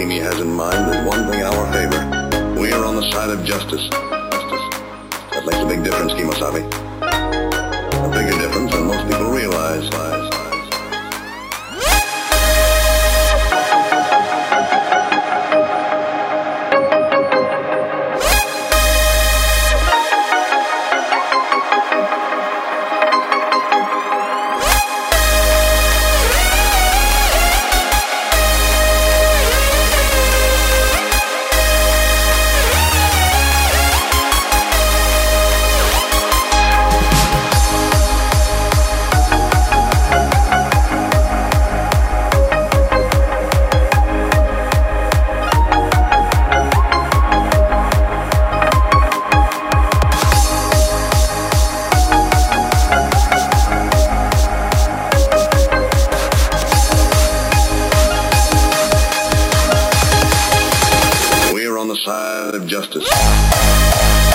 Femi has in mind is one thing in our favor. We are on the side of justice. Justice. That makes a big difference, Kimosabe. the side of justice.